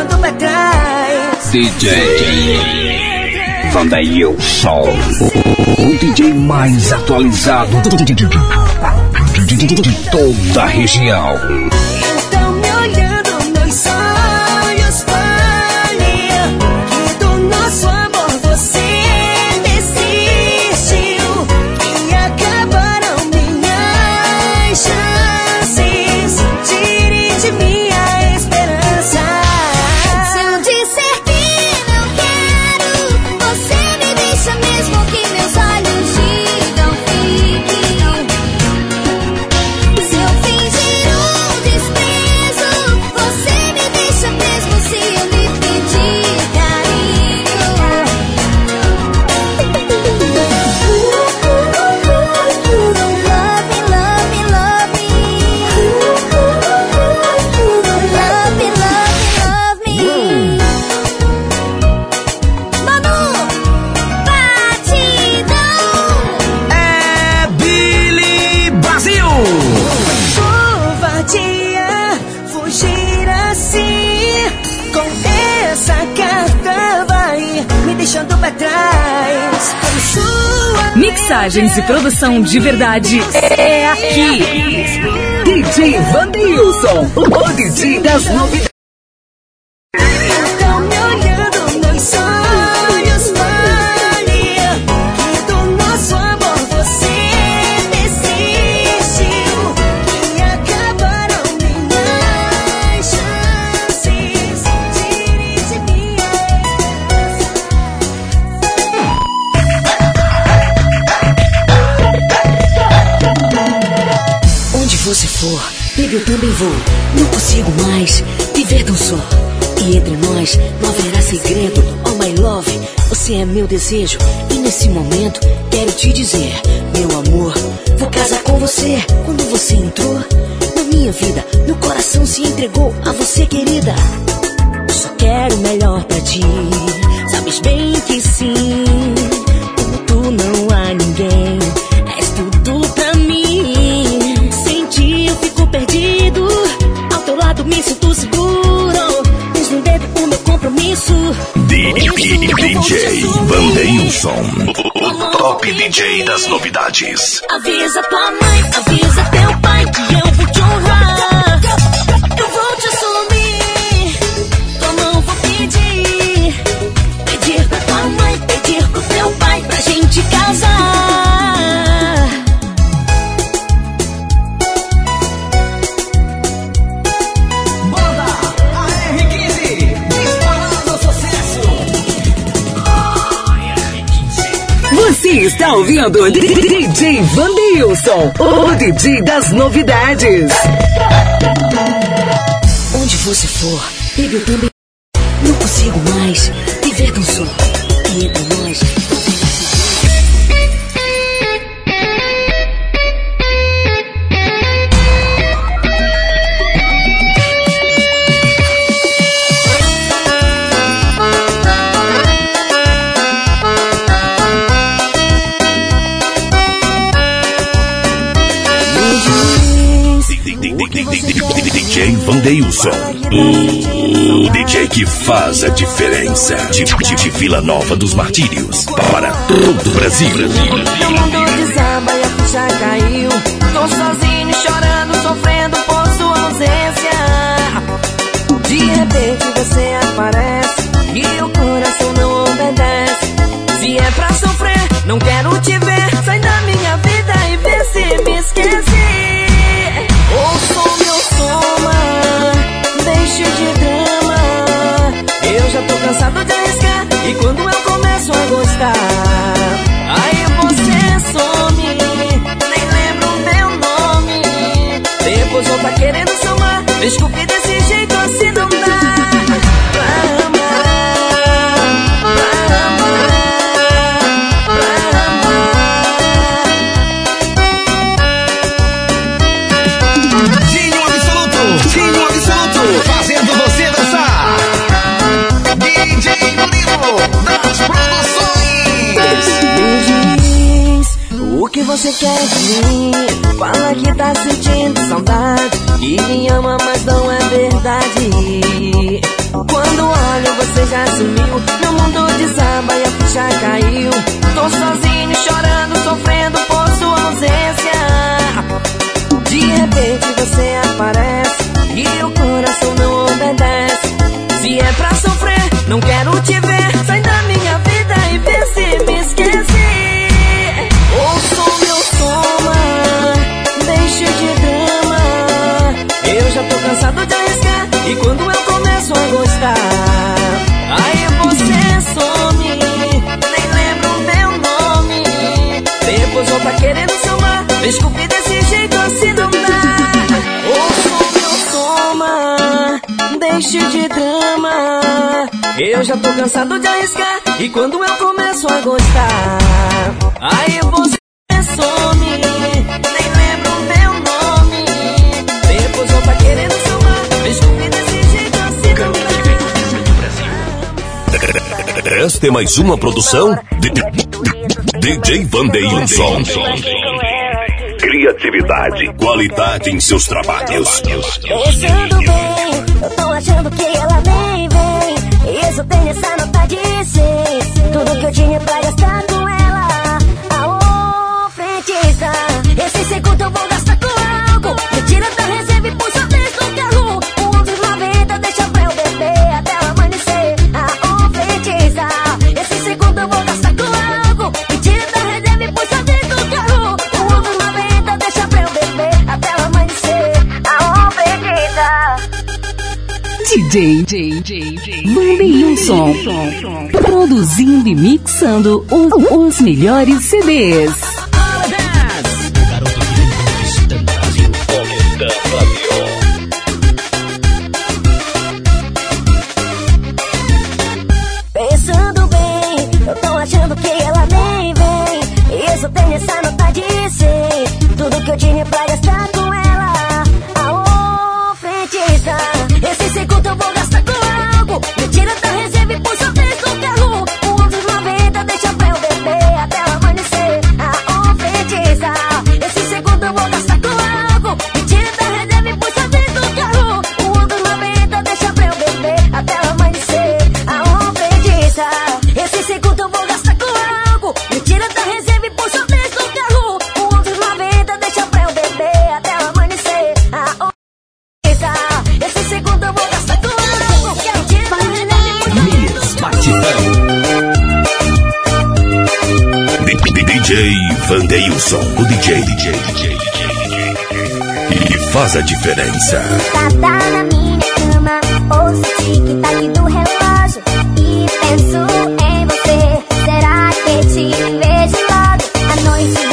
deixando pra trás. DJ Vandailson, o DJ mais atualizado de toda a região. Mixagens e produção de verdade é aqui. DJ Vandeilson, o DJ das novidades. Não consigo mais viver tão só. E entre nós não haverá segredo. Oh, my love, você é meu desejo. E nesse momento quero te dizer, meu amor, vou casar com você. Quando você entrou na minha vida, meu coração se entregou a você, querida. Só quero o melhor pra ti. Vandeilson, o top DJ das novidades. Avisa tua mãe, está ouvindo DJ Vandeilson, o DJ das novidades. Onde você for, baby, eu também Vandeilson, o DJ que faz a diferença. De, de, de Vila Nova dos Martírios para todo o Brasil. Meu mundo desaba e a ficha caiu. Tô sozinho, chorando, sofrendo por sua ausência. De repente você aparece e o somar, desculpe Quando olho, você já sumiu. Meu mundo desaba e a ficha caiu. Tô sozinho. Eu já tô cansado de arriscar. E quando eu começo a gostar, aí você some. Nem lembro o meu nome. Depois tá querendo somar. Desculpe desse jeito assim não é. Esta é mais uma produção de DJ Vandeilson. Criatividade, qualidade em seus trabalhos. Pensando bem, eu tô achando que ela eu tenho essa nota de seis Tudo que eu tinha pra gastar com ela A feitiça Esse segundo eu vou gastar com algo. Me tira da reserva e puxa vez no carro. Um outro noventa deixa pra eu beber Até o amanhecer. A feitiça Esse segundo eu vou gastar com algo. Me tira da reserva e puxa vez no carro. Um outro noventa deixa pra eu beber Até o amanhecer. A feitiça DJ, DJ, DJ e um Som. Produzindo e mixando os melhores CDs. faz a diferença. Tá na minha cama, ouço o tic-tac do relógio e penso em você. Será que te vejo logo à noite?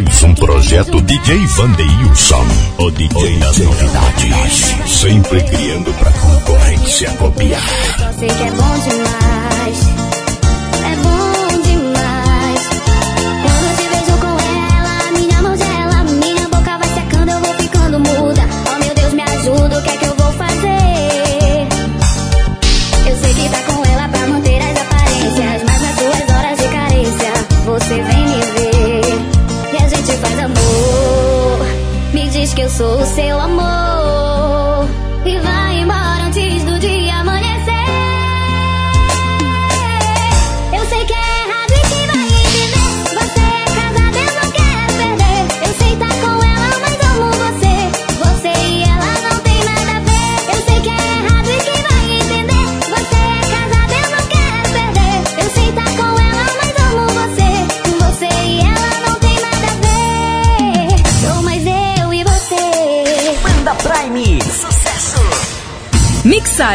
Mais um projeto DJ Vandeilson, o DJ das novidades. Sempre criando pra concorrência copiar. Só sei que é bom demais.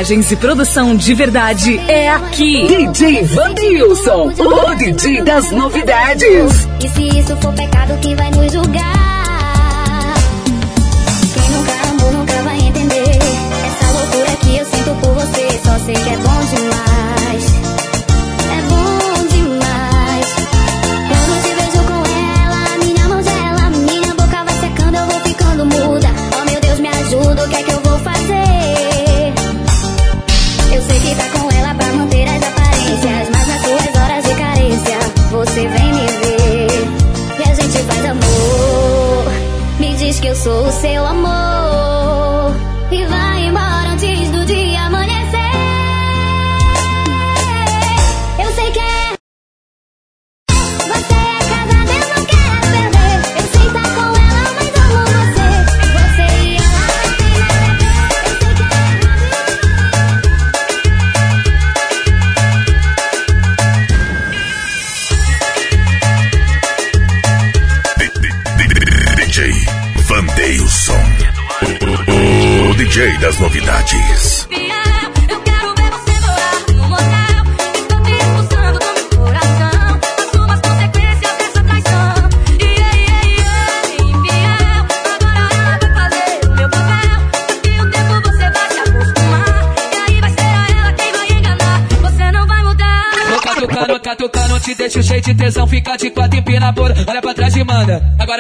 Mixagens e produção de verdade é aqui. DJ Vandilson, o DJ das novidades. E se isso for pecado, quem vai nos julgar? Quem nunca amou nunca vai entender. Essa loucura que eu sinto por você, só sei que é bom demais. Sou o seu amor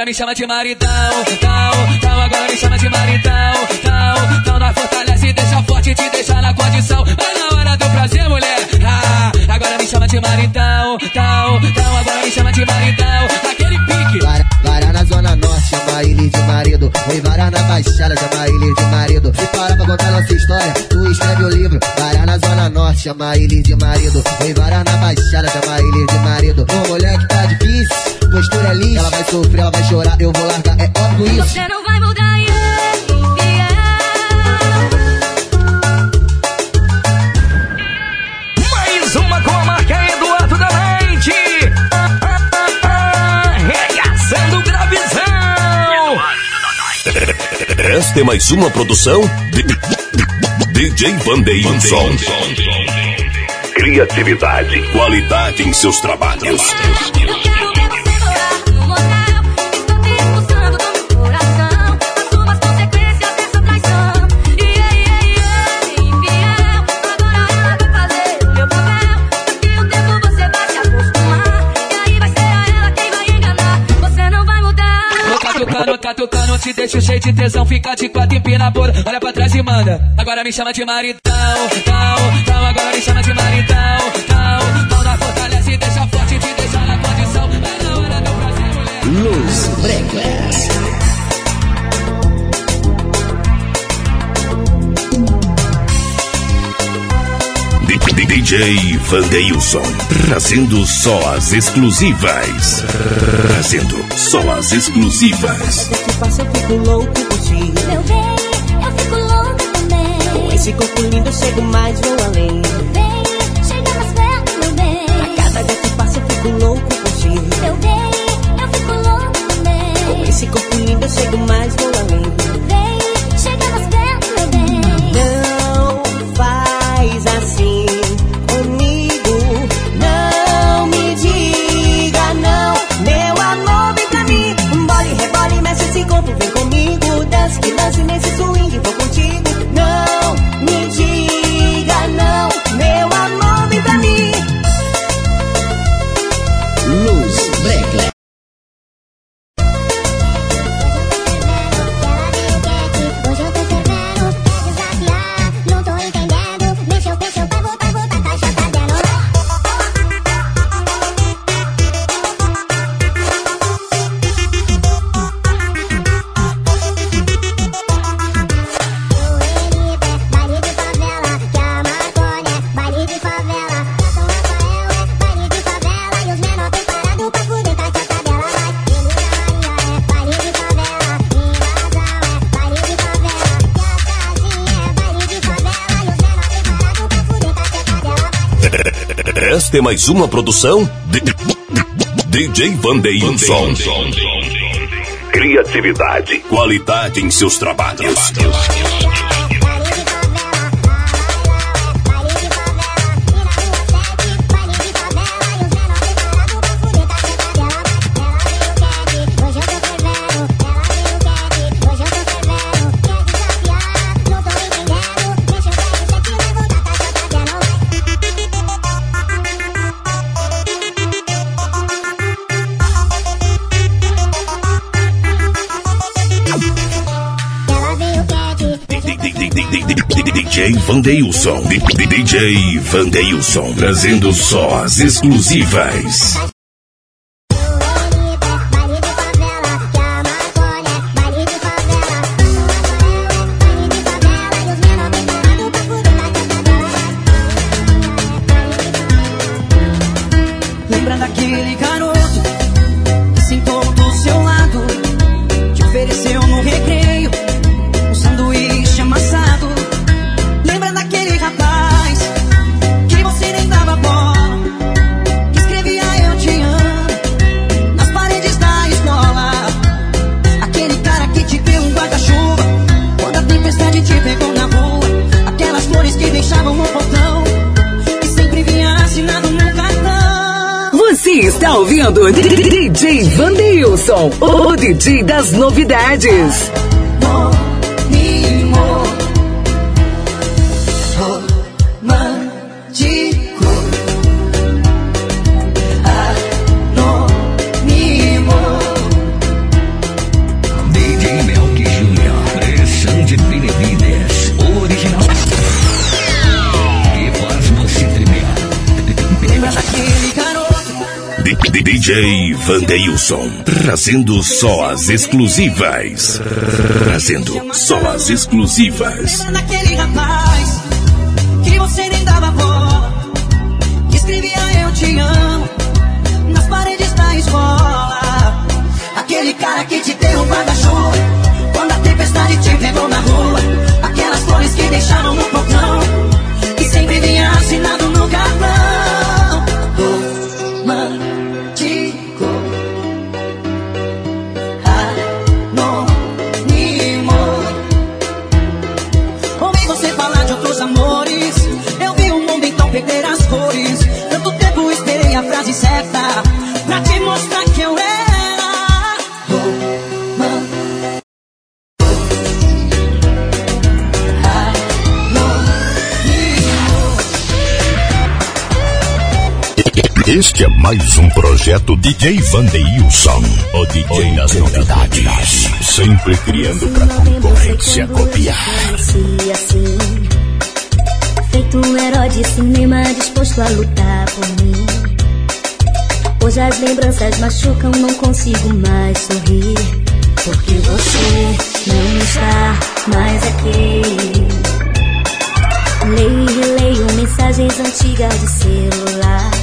Agora me chama de maridão, tão, tão, agora me chama de maridão, tão, tão, na fortalece, deixa forte, te deixa na condição. Vai na hora do prazer, mulher, ah, agora me chama de maridão, tão, tão, agora me chama de maridão, naquele pique. Vara, vara na zona norte, chama ele de marido. Oi, vara na baixada, chama ele de marido. Se para pra contar nossa história, tu escreve o livro. Vara na zona norte, chama ele de marido. Oi, vara na baixada, chama ele de marido. Ô, mulher que difícil, postura é lixo. Ela vai sofrer, ela vai chorar, eu vou largar, é óbvio isso. Você não vai mudar, yeah, infiel. Mais uma com a marca Eduardo da Leite. Arregaçando gravizão. Esta é mais uma produção de DJ Vandeilson. Criatividade, qualidade em seus trabalhos. Deixo cheio de tesão, fica de quatro empina por, olha pra trás e manda. Agora me chama de maridão, tão, tão, agora me chama de maridão, tão, tão, na fortalece, deixa forte, te deixa na condição. Vai na hora do prazer, mulher. Los Breakfast. DJ Vandeilson, trazendo só as exclusivas. Trazendo só as exclusivas. que passa, eu fico louco por ti. Meu bem, eu fico louca também. Com esse corpo lindo, eu chego mais, vou É mais uma produção de DJ Vandeilson. Criatividade, qualidade em seus trabalhos. DJ Vandeilson. DJ Vandeilson. Trazendo só as exclusivas. Ouvindo DJ Vandeilson, o DJ das novidades. DJ Vandeilson. Trazendo só as exclusivas. Trazendo só as exclusivas. Lembra daquele rapaz Que você nem dava bola Que escrevia eu te amo Nas paredes da escola Aquele cara que te deu um guarda-chuva Quando a tempestade te pegou na rua Aquelas flores que deixaram no Este é mais um projeto DJ Vandeilson. O DJ das novidades. Sempre criando pra concorrência copiar. Assim, feito um herói de cinema disposto a lutar por mim. Hoje as lembranças machucam, não consigo mais sorrir. Porque você não está mais aqui. Leio e releio mensagens antigas de celular.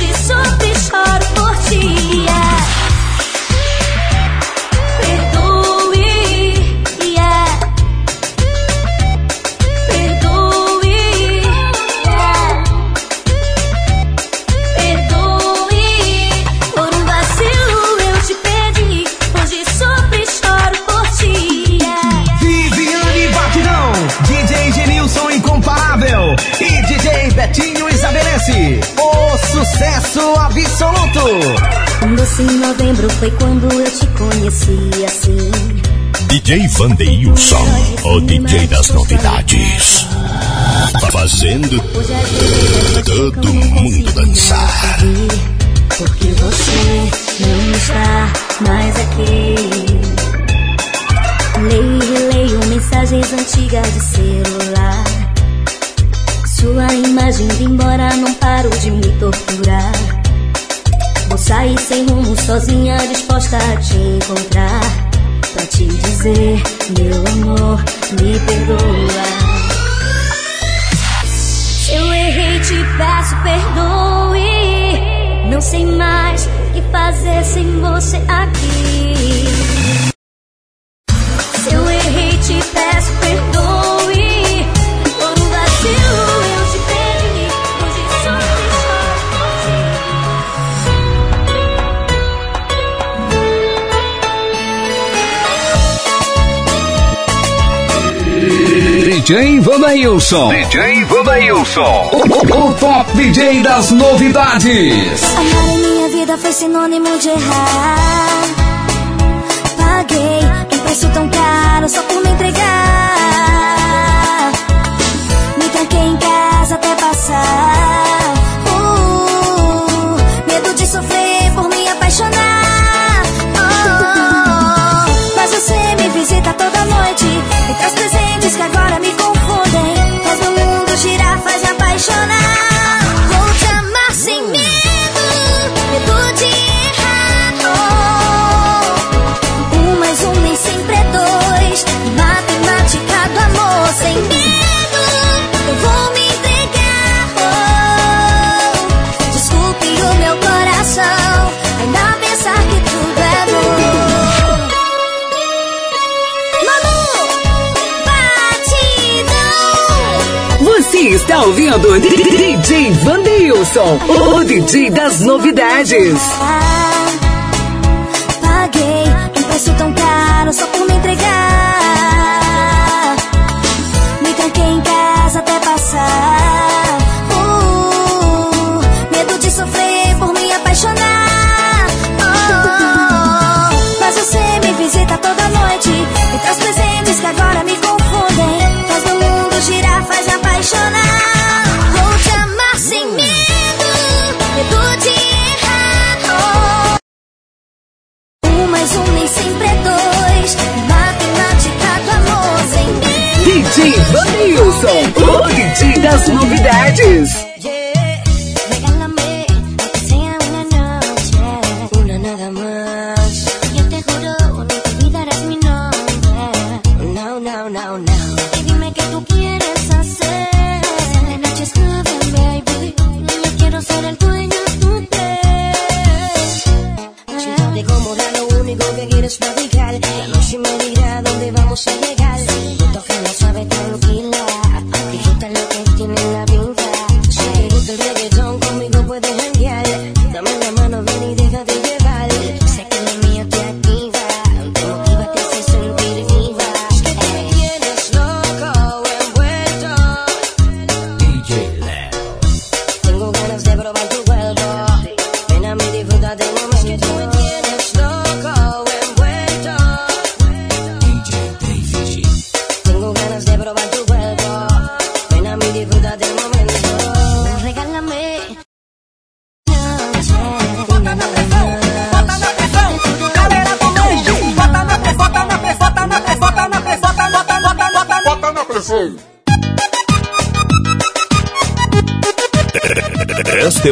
perdi. Hoje sofro e choro por ti. Doce assim, novembro foi quando eu te conheci assim. DJ Vandeilson, o DJ das novidades. Fazendo todo é mundo dançar. Porque você não está mais aqui. Leio e leio mensagens antigas de celular. Sua imagem embora, não paro de me torturar. Vou sair sem rumo, sozinha, disposta a te encontrar. Pra te dizer, meu amor, me perdoa. Se eu errei, te peço perdoe. Não sei mais o que fazer sem você aqui. DJ Vandailson. DJ Vandailson. O, o, o, top DJ das novidades. Amar em minha vida foi sinônimo de errar. Paguei um preço tão caro só por me entregar. Me tranquei em casa até passar. Uh, medo de sofrer por me apaixonar. Oh, mas você me visita toda noite. Me traz presentes que agora me persona Está ouvindo DJ Vanilson, o DJ das novidades. Ah, paguei um preço tão caro só por me entregar. Vanilson, o DJ das novidades.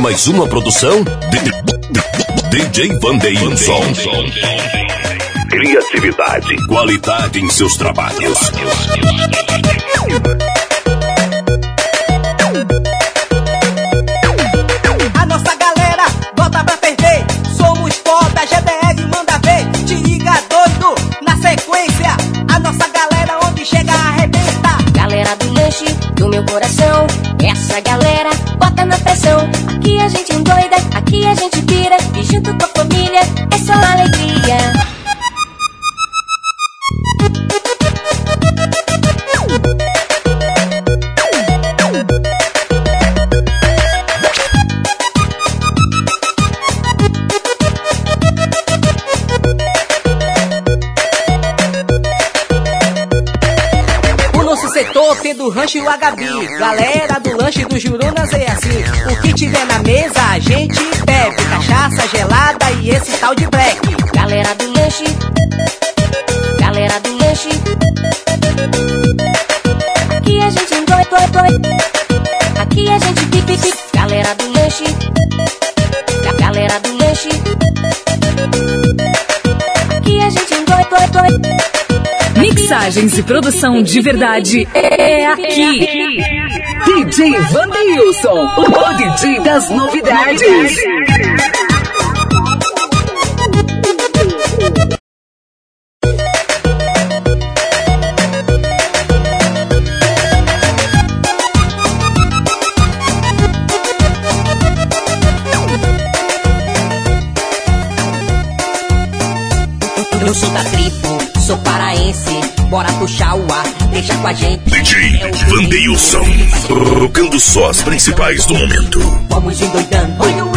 mais uma produção de DJ Vandeilson. Criatividade, qualidade em seus trabalhos. lanche o Agabi. Galera do lanche do Jurunas é assim. O que tiver na mesa a gente bebe. Cachaça gelada e esse tal de black. Imagens e produção de verdade é aqui. DJ Wilson, o DJ das novidades. viaja com a gente. DJ é Vandeilson, tocando só as principais do momento. Vamos endoidando, olha o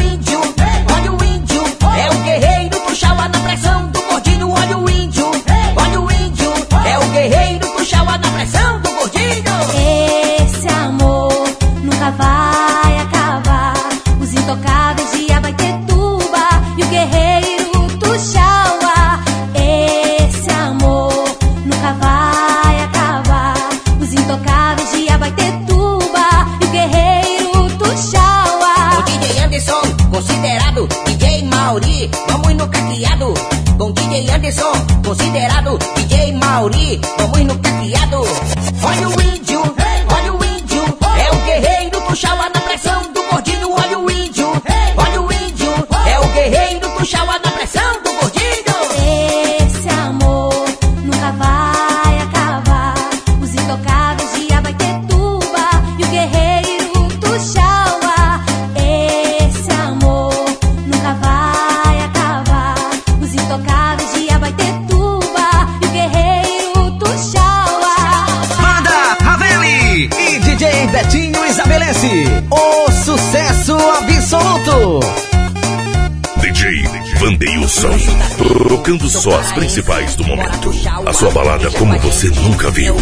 tocando só as principais do momento. A sua balada como você nunca viu.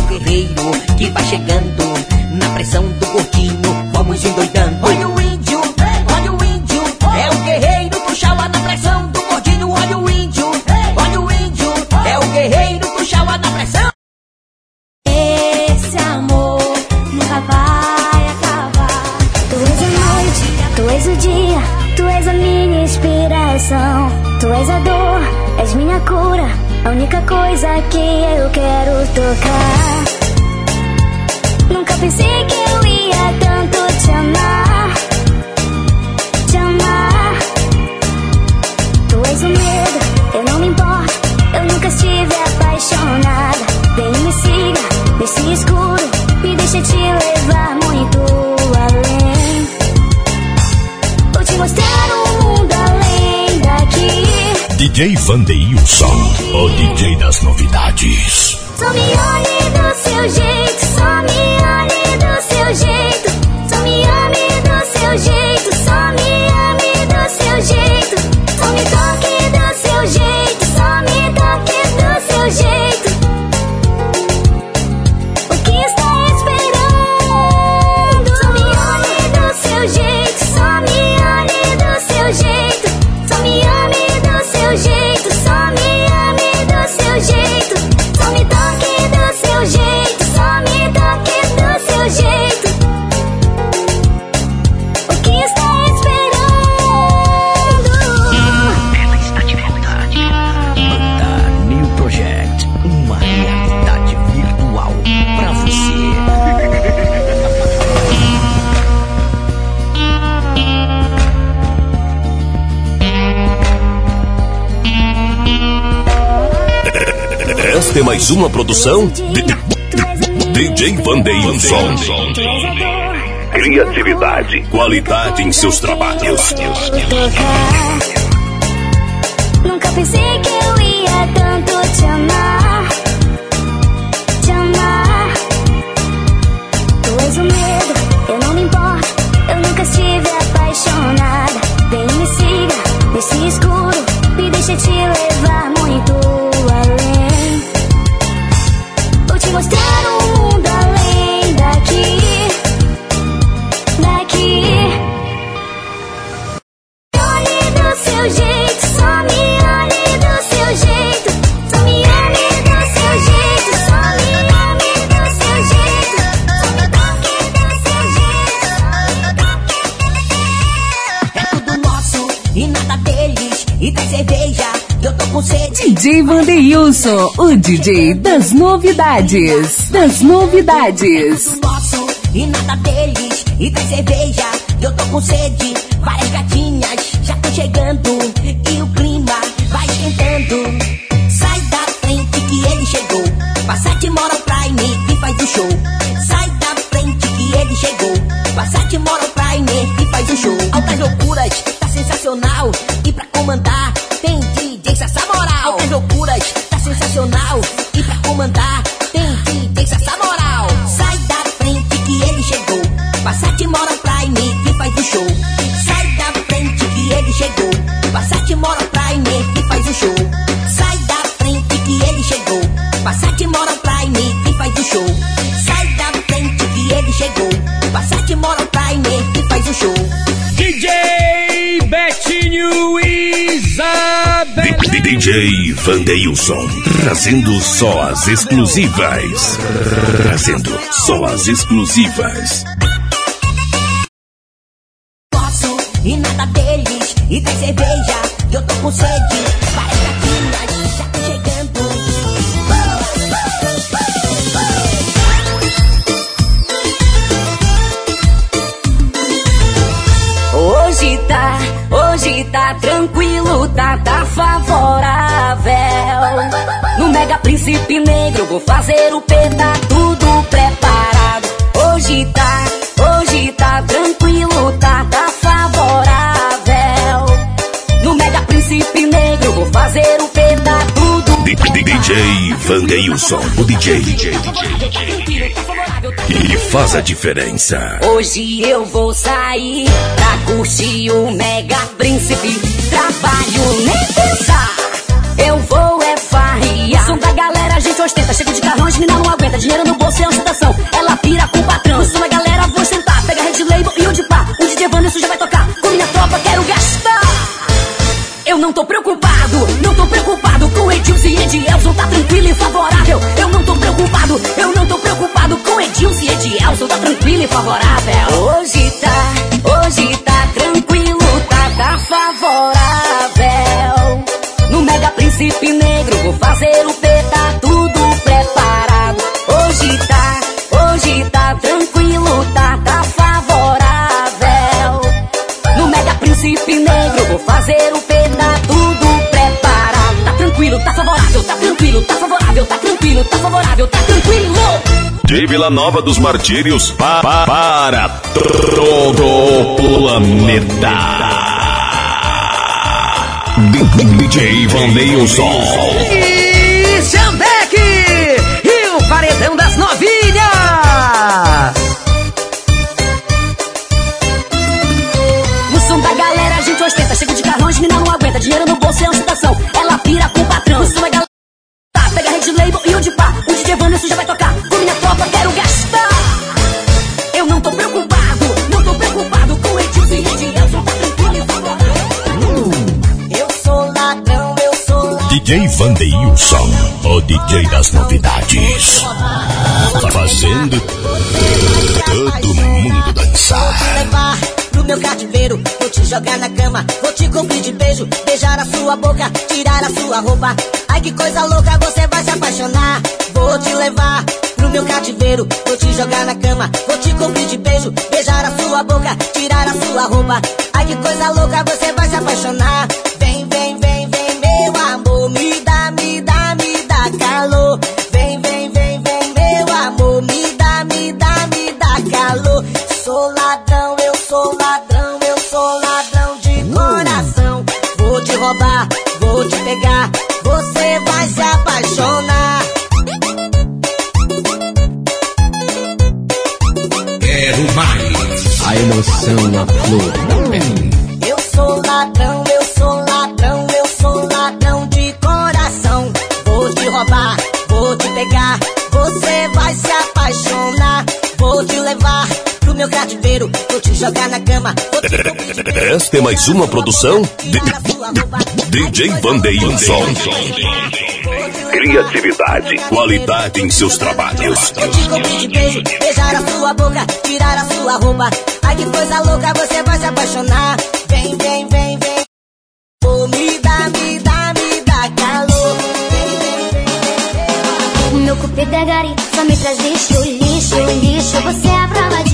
Que vai chegando na pressão do gordinho, vamos endoidando. Nunca pensei que eu ia tanto te amar. Te amar. Tu és o medo, eu não me importo. Eu nunca estive apaixonada. Vem, me siga nesse escuro. Me deixa te levar muito além. Vou te mostrar um mundo além daqui. DJ Vandeilson, o DJ das novidades. Só me olhe do seu jeito. mais uma produção de DJ Vandeilson. É Criatividade, qualidade em seus trabalhos. Nunca pensei que eu ia tanto te amar. e cerveja. Eu tô com sede. DJ Vanderilson, o DJ das novidades. Das novidades. Nosso e nada deles. E tem cerveja. Eu tô com sede. Várias gatinhas já estão chegando. Vandeilson, trazendo só as exclusivas. Trazendo só as exclusivas. Posso e nada deles. E tem cerveja, eu tô com sede. Várias tá tranquilo, tá, tá favorável. No Mega Príncipe Negro vou fazer o P, tudo preparado. Hoje tá, hoje tá tranquilo, tá, tá favorável. No Mega Príncipe Negro vou fazer o DJ Vandeilson, o DJ. E faz a diferença. Hoje eu vou sair pra curtir o Mega Príncipe. Trabalho nem pensar. Eu vou é farriar. Som da galera, a gente ostenta. Chega de carrão, mina não aguenta. Dinheiro no bolso é ostentação. Ela pira com o patrão. O som da galera, vou sentar. Pega Red Label e o de pá. O DJ Vanessa já vai tocar. Com minha tropa, quero gastar. Eu não tô preocupado, E Edielson, tá tranquilo e favorável. Eu não tô preocupado, eu não tô preocupado com Edilson e Edielson, tá tranquilo e favorável. Hoje tá, hoje tá tranquilo, tá, tá favorável. No Mega Príncipe Negro vou fazer o P, tá tudo preparado. Hoje tá, hoje tá tranquilo, tá, tá favorável. No Mega Príncipe Negro vou fazer o P, tranquilo, tá favorável, tá tranquilo, tá favorável, tá tranquilo. De Vila Nova dos Martírios pa- pa- para todo o planeta. DJ Vandeilson. E Jambeck! E o paredão das novinhas! No som da galera a gente ostenta, chega de carrão, as mina não aguenta. Dinheiro no bolso é ostentação, DJ Vandeilson, o DJ das novidades. Fazendo todo mundo dançar. levar pro meu cativeiro. Vou te jogar na cama, vou te cobrir de beijo. Beijar a sua boca, tirar a sua roupa. Ai que coisa louca, você vai se apaixonar. Vou te levar pro meu cativeiro. Vou te jogar na cama, vou te cobrir de beijo. Beijar a sua boca, tirar a sua roupa. Ai que coisa louca, você vai se apaixonar. Vem, amor. Me dá, me dá, me dá calor. Vem, vem, vem, vem, meu amor. Me dá, me dá, me dá calor. Sou ladrão, eu sou ladrão, eu sou ladrão de coração. Vou te roubar, vou te pegar, você vai se apaixonar. Quero mais. A emoção, a flor jogar na cama. Esta é mais uma produção DJ som Criatividade, qualidade em seus trabalhos. Beijar a sua boca, tirar a sua roupa. Ai que coisa louca, você vai se apaixonar. Vem, vem, vem, vem. Oh, me dá, me dá, me dá calor. Meu cupido é gari, só me traz lixo, lixo, lixo. Você é a prova de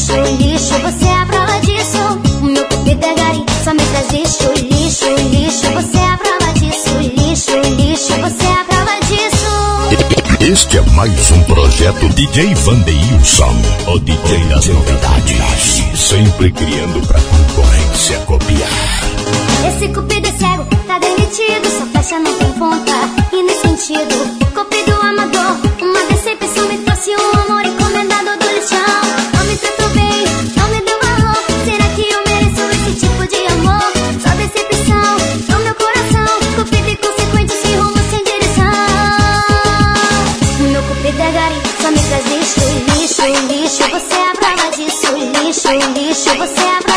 lixo, lixo. Você é a prova disso. Meu cupido é gari, só me traz lixo, lixo, lixo. Você é a prova disso, lixo, lixo. Você é a prova disso. Este é mais um projeto DJ Vandeilson, o DJ das novidades. Sempre criando pra concorrência copiar. Esse cupido é cego, tá demitido. Sua flecha não tem ponta e nem sentido. Lixo. Você é a prova disso, lixo, lixo. Você é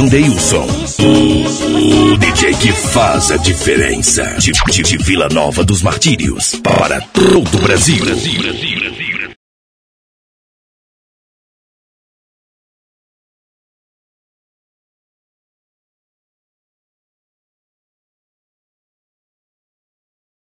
Vandeilson, o DJ que faz a diferença. De, de, de Vila Nova dos Martírios para todo o Brasil.